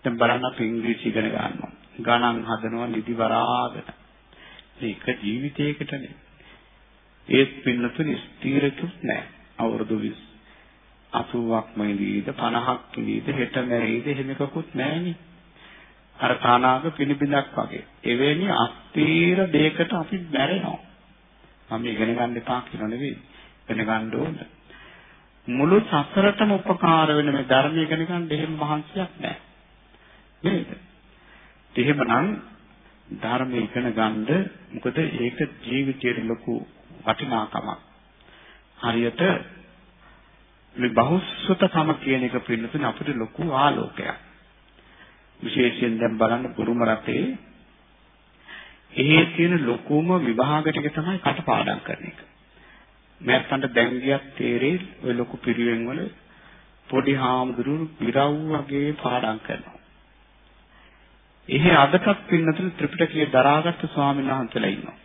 දැන් බලන්න අපි ඉංග්‍රීසි ඉගෙන ගන්නවා. ගණන් හදනවා නිදි වරාගෙන. මේක ජීවිතයකටනේ. ඒත් පින්නතුනි ස්ථිරකුත් නැහැ. අවුරුදු 20 80ක්ම ඉඳීද 50ක් ඉඳීද හෙට මැරෙයිද එහෙම එකකුත් නැහෙනි. අර තානාග පිනිබිඳක් වගේ. එවැනි අස්තීර දෙයකට අපි මැරෙනවා. මම ඉගෙන ගන්න එපා කියන නෙවෙයි. ඉගෙන ගන්න ඕන. මුළු සසරටම උපකාර වෙන මේ ධර්මය ඉගෙන ගන්න එහෙම මහන්සියක් නැහැ. නේද? එහෙමනම් ධර්මය ඉගෙන ගන්න මොකද ඒක ජීවිතයේ ලොකු වටිනාකමක්. හරියට මේ බහුසුතකම කියන එක පිළිබඳව අපිට ලොකු ආලෝකයක්. විශේෂයෙන් දැන් බලන්න බුරුම රටේ එහි තියෙන ලොකුම විභාග ටික තමයි කටපාඩම් කරන එක. මෑත්තන්ට දැන් ගියක් තේරෙයි ඔය ලොකු පිරිවෙන් වල පොඩි හාමුදුරුවෝ ඉරව් වගේ පාඩම් කරනවා. එහි අදටත් පින්නතුන් ත්‍රිපිටකය දරාගත්තු ස්වාමීන් වහන්සේලා ඉන්නවා.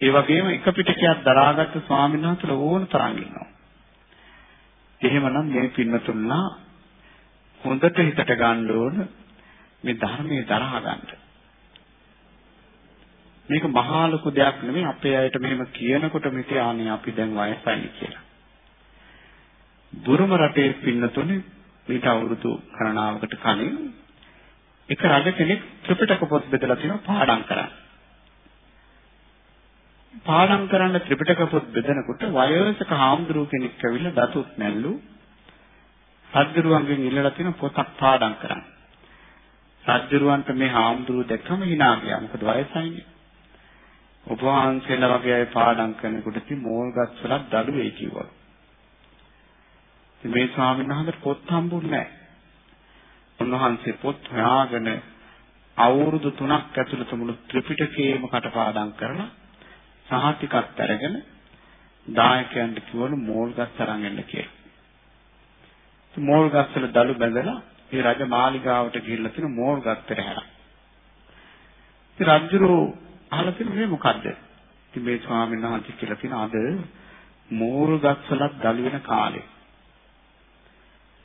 ඒ වගේම එක පිටකයක් දරාගත්තු ස්වාමීන් වහන්සේලා ඕන තරම් ඉන්නවා. එහෙමනම් මේ පින්නතුන්ලා හොඳට හිතට ගන්න ඕන මේ ධර්මයේ දරා ගන්න. මේක මහා ලොකු දෙයක් නෙමෙයි අපේ අයට මෙහෙම කියනකොට මෙතේ ආනේ අපි දැන් වයසයි කියලා. බුරුම රටේ පින්නතුනේ ඊට අවුරුදු ගණනාවකට කලින් එක රජ කෙනෙක් ත්‍රිපිටක පොත් බෙදලා තියෙනවා පාඩම් කරන්න. පාඩම් කරන්න ත්‍රිපිටක පොත් බෙදනකොට වයසක හාමුදුරුව කෙනෙක් ඇවිල්ලා දතුත් නැල්ලු සද්දරුවන්ගෙන් ඉල්ලලා තියෙන පොතක් පාඩම් කරන්න. සද්දරුවන්ට මේ හාමුදුරුව දැක්කම hina ගියා. මොකද වයසයිනේ. ඔබ වහන්සේලා වගේ අය පාඩම් කරනකොට ඉතින් මෝල් ගස්වලක් දඩු වෙයි කිව්වා. ඉතින් මේ ස්වාමීන් වහන්සේ පොත් හම්බුන්නේ නැහැ. උන්වහන්සේ පොත් හොයාගෙන අවුරුදු 3ක් ඇතුළත මුළු ත්‍රිපිටකයේම කටපාඩම් කරලා සහතිකත් අරගෙන දායකයන්ට කිව්වලු මෝල් ගස් අරන් එන්න කියලා. මෝල් ගස්වල දළු බැඳලා ඒ රජ මාලිගාවට ගිහිල්ලා තියෙන මෝල් ගස් පෙරහැර. ඉතින් රජුරෝ අහලා තියෙන මේ මොකද්ද? ඉතින් මේ ස්වාමීන් වහන්සේ කියලා තියෙන අද මෝල් ගස්වලත් දළු වෙන කාලේ.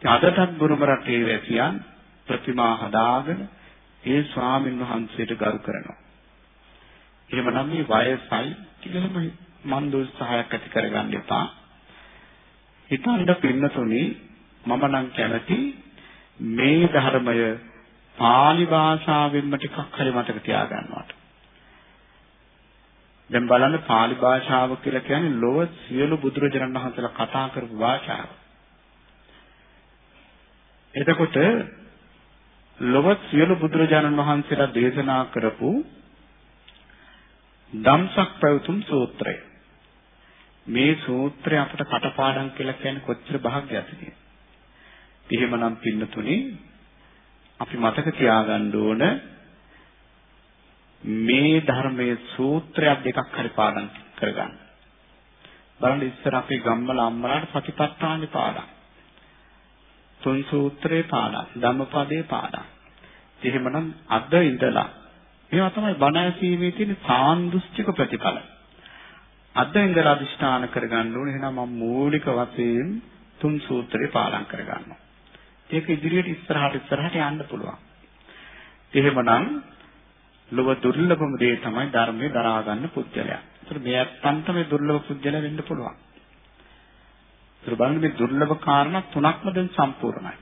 ඉතින් අදටත් බුරුම රටේ වැසියන් ප්‍රතිමා හදාගෙන ඒ ස්වාමීන් වහන්සේට ගරු කරනවා. එහෙමනම් මේ වයසයි කියලාම මන් දුස්සහයක් ඇති කරගන්න එපා. හිතන්න පින්නතුනි මම නම් කැමති මේ ධර්මය පාලි භාෂාවෙන්ම ටිකක් හරි මතක තියාගන්නවට. දැන් බලන්න පාලි භාෂාව කියලා කියන්නේ ලොව සියලු බුදුරජාණන් වහන්සේලා කතා කරපු භාෂාව. එතකොට ලොව සියලු බුදුරජාණන් වහන්සේලා දේශනා කරපු ධම්සක් පැවතුම් සූත්‍රය. මේ සූත්‍රය අපට කටපාඩම් කියලා කියන්නේ කොච්චර භාග්‍යයක්ද එහෙමනම් පින්නතුනේ අපි මතක තියාගන්න ඕන මේ ධර්මයේ සූත්‍රයක් දෙකක් හරි පාඩම් කරගන්න. බලන්න ඉස්සර අපේ ගම්වල අම්මලාට සතිපට්ඨානෙ පාඩම්. තුන් සූත්‍රේ පාඩම්, ධම්මපදේ පාඩම්. එහෙමනම් අද ඉඳලා මේවා තමයි බණ ඇසීමේ තියෙන සාන්දෘෂ්ටික ප්‍රතිඵල. අද ඉඳලා අදිෂ්ඨාන කරගන්න ඕනේ එහෙනම් මම මූලික වශයෙන් තුන් සූත්‍රේ පාඩම් කරගන්නවා. ඒක ඉදිරියට ඉස්සරහට ඉස්සරහට යන්න පුළුවන්. එහෙමනම් ලොව දුර්ලභම දේ තමයි ධර්මයේ දරා ගන්න පුජ්‍යලයා. ඒතර මේ අත්තන්ට මේ දුර්ලභ පුජ්‍යල වෙන්න පුළුවන්. ඒතර බලන්න මේ දුර්ලභ කාරණා තුනක්ම දැන් සම්පූර්ණයි.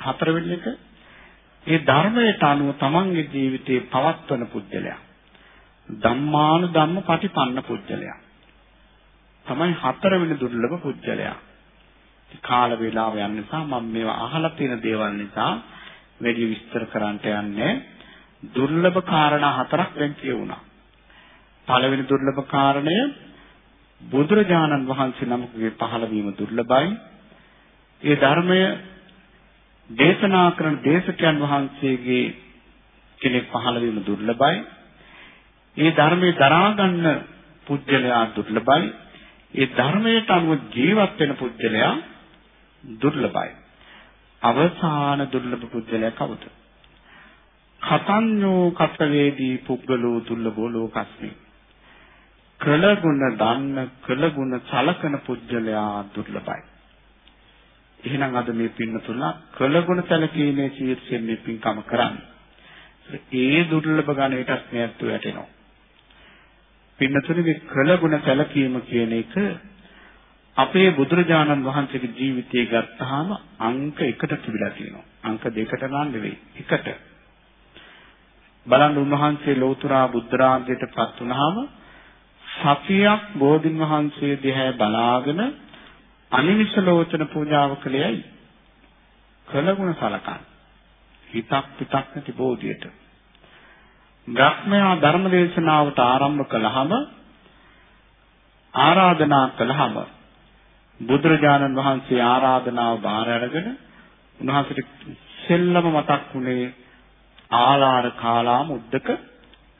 හතරවෙනි එක ඒ ධර්මයට අනුව තමන්ගේ ජීවිතේ පවත්වන පුජ්‍යලයා. ධම්මානු ධම්ම පටිපන්න පුජ්‍යලයා. තමයි හතරවෙනි දුර්ලභ පුජ්‍යලයා. කාල වේලාව යන නිසා මම මේවා අහලා තියෙන දේවල් නිසා වැඩි විස්තර කරන්නට යන්නේ දුර්ලභ කාරණා හතරක් දැන් කියුණා. පළවෙනි දුර්ලභ කාරණය බුදුරජාණන් වහන්සේ නමකගේ පහළ වීම දුර්ලභයි. ඒ ධර්මය දේශනා කරන දේශකයන් වහන්සේගේ කෙනෙක් පහළ වීම දුර්ලභයි. ඒ ධර්මයේ දරා ගන්න පුජ්‍යලයා දුර්ලභයි. ඒ ධර්මයට අනුව ජීවත් වෙන පුජ්‍යලයා දුර්ලභයි. අවසාන දුර්ලභ පුජ්‍යලයා කවුද? කතඤ්ඤෝ කතවේදී පුද්ගලෝ දුර්ලභෝ ලෝකස්මි. කළගුණ දන්න කළගුණ සලකන පුජ්‍යලයා දුර්ලභයි. එහෙනම් අද මේ පින්නතුලා කළගුණ සැලකීමේ ශීර්ෂයෙන් මේ පින්කම කරන්නේ. ඒ දුර්ලභ ගණයටත් මෙයත් වැටෙනවා. පින්නතුනේ මේ කළගුණ සැලකීම කියන එක අපේ බුදුරජාණන් වහන්සේගේ ජීවිතය ගත්තාම අංක 1ට තිබිලා තියෙනවා. අංක 2ට නම් නෙවෙයි. 1ට. බලන්න උන්වහන්සේ ලෞතුරා බුද්ධ රාජ්‍යයටපත් වුණාම සතියක් බෝධින් වහන්සේ දිහා බලාගෙන අනිමිෂ ලෝචන පූජාව කළේයි. කළගුණ සලකන්. හිතක් පිටක් නැති බෝධියට. බ්‍රහ්මයා ධර්ම දේශනාවට ආරම්භ කළාම ආරාධනා කළාම බුදුරජාණන් වහන්සේ ආරාධනාව බාර අරගෙන උන්වහන්සේට සෙල්ලම මතක් වුණේ ආලාර කාලාම උද්දක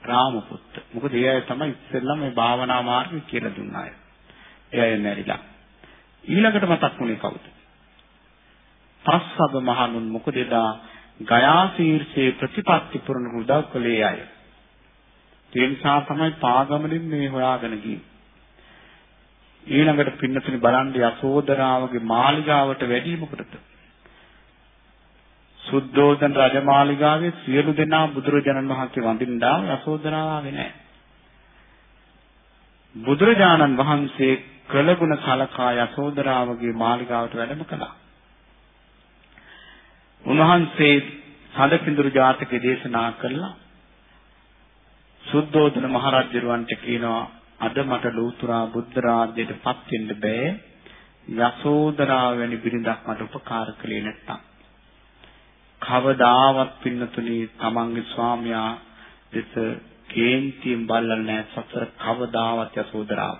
රාමපුත්ත. මොකද ඒ අය තමයි ඉස්සෙල්ලම මේ භාවනා මාර්ගය කියලා දුන්න අය. ඒ අය මැරිලා. ඊළඟට මතක් වුණේ කවුද? පස්සබ මහණුන් මොකද එදා ගයා ශීර්ෂයේ ප්‍රතිපත්ති පුරන උදව් කළේ අය. ඒ නිසා තමයි පාගමලින් මේ හොයාගෙන ගියේ. ඊළඟට පින්නතුනි බලන්න යසෝදරාවගේ මාලිගාවට වැඩි මොකටද? සුද්ධෝදන රජමාලිගාවේ සියලු දෙනා බුදුරජාණන් වහන්සේ වඳින්නා යසෝදරාවේ නැහැ. බුදුරජාණන් වහන්සේ කළගුණ සලකා යසෝදරාවගේ මාලිගාවට වැඩම කළා. උන්වහන්සේ සඳපිඳුරු ජාතකයේ දේශනා කළා. සුද්ධෝදන මහරජුරවන්ට කියනවා අද මට ලෝතුරා බුද්ධ රාජ්‍යයටපත් වෙන්න බෑ. යසෝදරාව වැනි බිරිඳක් මට උපකාර කළේ නැත්තම්. කවදාවත් පින්නතුනි තමන්ගේ ස්වාමියා දෙස කේන්තියෙන් බලලා නැහැ සතර කවදාවත් යසෝදරාව.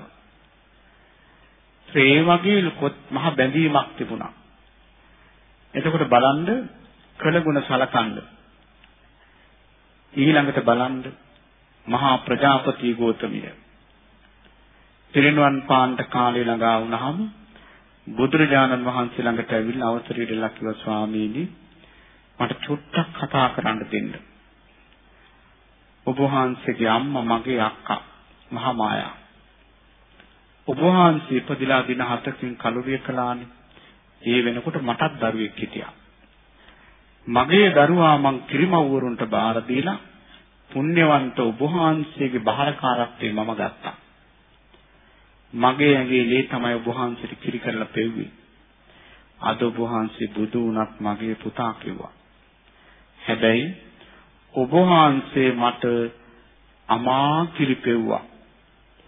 ඒ වගේ ලොකොත් මහ බැඳීමක් තිබුණා. එතකොට බලන්න කළගුණ සලකන්න. ඊළඟට බලන්න මහා ප්‍රජාපති ගෝතමිය. පිරිනුවන් පාන්ට කාලේ ළඟා වුණාම බුදුරජාණන් වහන්සේ ළඟට ඇවිල්ලා අවසරය දෙලා කිව්වා ස්වාමීනි මට චුට්ටක් කතා කරන්න දෙන්න. ඔබ වහන්සේගේ අම්මා මගේ අක්කා මහා මායා. ඔබ වහන්සේ ඉපදිලා දින 7කින් කලුරිය කළානේ. ඒ වෙනකොට මටත් දරුවෙක් හිටියා. මගේ දරුවා මං කිරිමව්වරුන්ට බාර දීලා පුණ්‍යවන්ත ඔබ වහන්සේගේ බාරකාරත්වය මම ගත්තා. මගේ ඇඟේ ලේ තමයි ඔබ වහන්සේට කිරි කරලා පෙව්වේ. අද ඔබ වහන්සේ බුදු වුණත් මගේ පුතා කිව්වා. හැබැයි ඔබ වහන්සේ මට අමා කිරි පෙව්වා.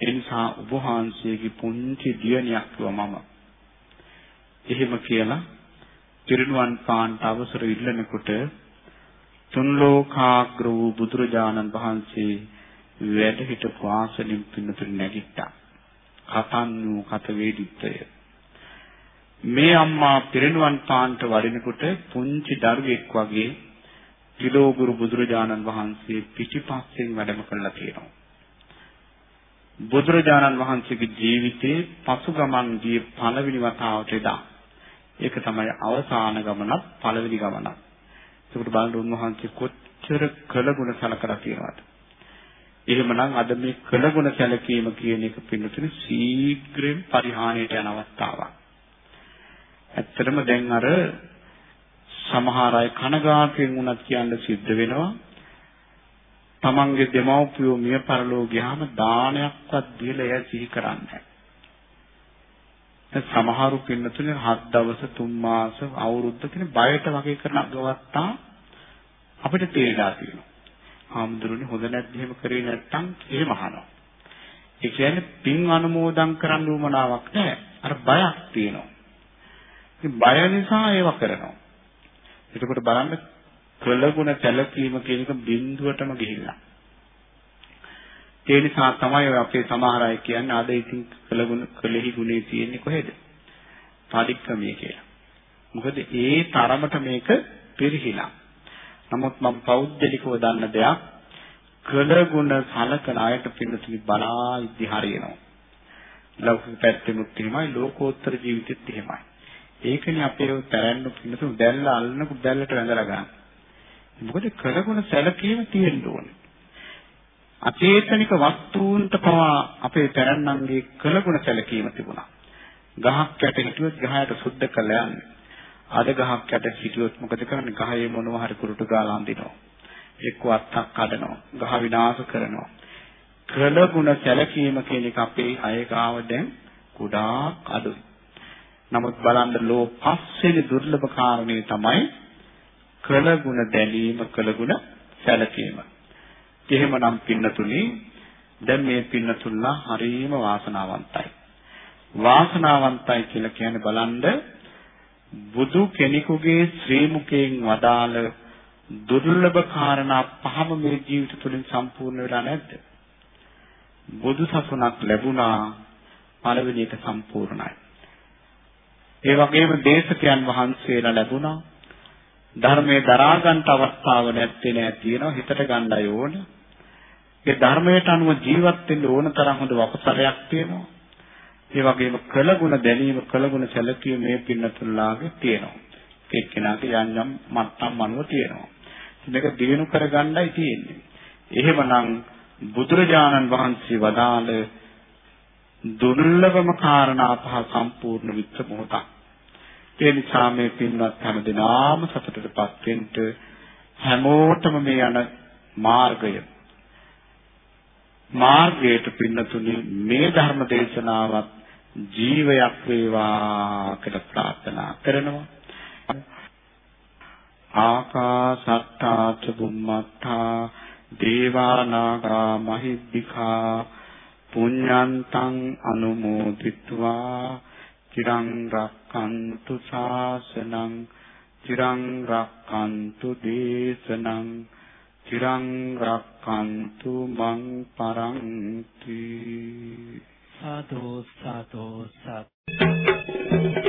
ඒ නිසා ඔබ වහන්සේගේ පුංචි දියණියක් කිව්වා මම. එහෙම කියලා පිරිනුවන් පාන්ට අවසර ඉල්ලනකොට තුන් ලෝකාග්‍ර වූ බුදුරජාණන් වහන්සේ වැඩ හිටපු ආසනින් පින්නතුරු නැගිට්ටා. කතන්නු කත වේදිත්තය. මේ අම්මා පිරිනුවන් පාන්ට වඩිනකොට පුංචි දරුවෙක් වගේ තිලෝගුරු බුදුරජාණන් වහන්සේ පිටිපස්සෙන් වැඩම කළා කියනවා. බුදුරජාණන් වහන්සේගේ ජීවිතේ පසුගමන් ගිය පළවෙනි වතාවට එදා. ඒක තමයි අවසාන ගමනත් පළවෙනි ගමනත්. ඒකට බලන්න උන්වහන්සේ කොච්චර කළගුණ සලකලා තියෙනවද? එහෙමනම් අද මේ කළගුණ සැලකීම කියන එක පින්නතුනේ ශීඝ්‍රයෙන් පරිහානියට යන අවස්ථාවක්. ඇත්තටම දැන් අර සමහර අය කනගාටුවෙන් වුණත් කියන්න සිද්ධ වෙනවා. තමන්ගේ දෙමව්පියෝ මිය පරලෝ ගියාම දානයක්වත් දීලා එය සිහි කරන්නේ සමහරු පින්නතුනේ හත් දවස් තුන් මාස අවුරුද්ද කියන බයට වගේ කරන ගවත්තා අපිට තේරලා තියෙනවා. ආම්දුරුනේ හොඳ නැද්ද එහෙම කරේ නැත්තම් එහෙම අහනවා. ඒ කියන්නේ පින් අනුමෝදන් කරන්න උවමනාවක් නැහැ. අර බයක් තියෙනවා. ඉතින් බය නිසා ඒව කරනවා. එතකොට බලන්න කළගුණ සැලකීම කියන එක බිඳුවටම ගිහිල්ලා. ඒ නිසා තමයි අපේ සමහර අය කියන්නේ අද ඉතින් කළගුණ කළෙහි ගුණේ තියෙන්නේ කොහෙද? පරික්‍රමයේ කියලා. මොකද ඒ තරමට මේක පිරිහිලා. නමුත් මම පෞද්ගලිකව දන්න දෙයක් කළගුණ සලකන අයට පින්නතුනි බලා ඉදි හරියනවා. ලෞකික පැත්තෙමුත් එහෙමයි ලෝකෝත්තර ජීවිතෙත් එහෙමයි. ඒකනේ අපේ තරන්න පින්නතුන් දැල්ල අල්ලනකු දැල්ලට වැඳලා ගන්න. මොකද කරගුණ සැලකීම තියෙන්න ඕනේ. අචේතනික වස්තුන්ට පවා අපේ තරන්නන්ගේ කළගුණ සැලකීම තිබුණා. ගහක් යට හිටියොත් ගහයට සුද්ධ කළා යන්නේ. අද ගහක් යට හිටියොත් මොකද කරන්නේ? ගහේ මොනවා හරි කුරුටු ගාලා අඳිනවා. එක්ක අත්තක් කඩනවා. ගහ විනාශ කරනවා. කළගුණ සැලකීම කියන එක අපේ අය ගාව දැන් කුඩා අඩුයි. නමුත් බලන්න ලෝ පස්වෙනි දුර්ලභ කාරණේ තමයි කළගුණ දැලීම කළගුණ සැලකීම. එහෙමනම් පින්නතුනි දැන් මේ පින්නතුල්ලා හරීම වාසනාවන්තයි. වාසනාවන්තයි කියලා කියන්නේ බලන්න බුදු කෙනෙකුගේ ශ්‍රී මුඛයෙන් වදාළ දුර්ලභ කාරණා පහම මේ ජීවිත තුළින් සම්පූර්ණ වෙලා නැද්ද? බුදු සසුනක් ලැබුණා පළවෙනි එක සම්පූර්ණයි. ඒ වගේම දේශකයන් වහන්සේලා ලැබුණා. ධර්මයේ දරා ගන්නට අවස්ථාව නැත්තේ නෑ තියෙනවා හිතට ගන්නයි ඕන. ඒ ධර්මයට අනුව ජීවත් වෙන්න ඕන තරම් හොඳ වපසරයක් තියෙනවා. ඒ වගේම කළගුණ දැනීම කළගුණ සැලකීම මේ පින්නතුල්ලාගේ තියෙනවා. එක්කෙනාගේ යම් යම් මට්ටම් අනුව තියෙනවා. මේක දිනු කරගන්නයි තියෙන්නේ. එහෙමනම් බුදුරජාණන් වහන්සේ වදාළ දුර්ලභම කාරණා පහ සම්පූර්ණ විච්ච මොහොතක්. ඒ නිසා මේ පින්වත් හැම දිනාම සතුටටපත් වෙන්න හැමෝටම මේ යන මාර්ගය මාර්ගයට පින්නතුනි මේ ධර්ම දේශනාවත් ජීවයක් වේවා කියලා ප්‍රාර්ථනා කරනවා. ආකාසත්තා ච බුම්මත්තා දේවානාගා මහිද්దికා පුඤ්ඤන්තං අනුමෝදිත්වා චිරං රක්칸තු ශාසනං චිරං රක්칸තු දේශනං චිරං රක්칸තු මං පරන්ති සාදෝ සාදෝ සත්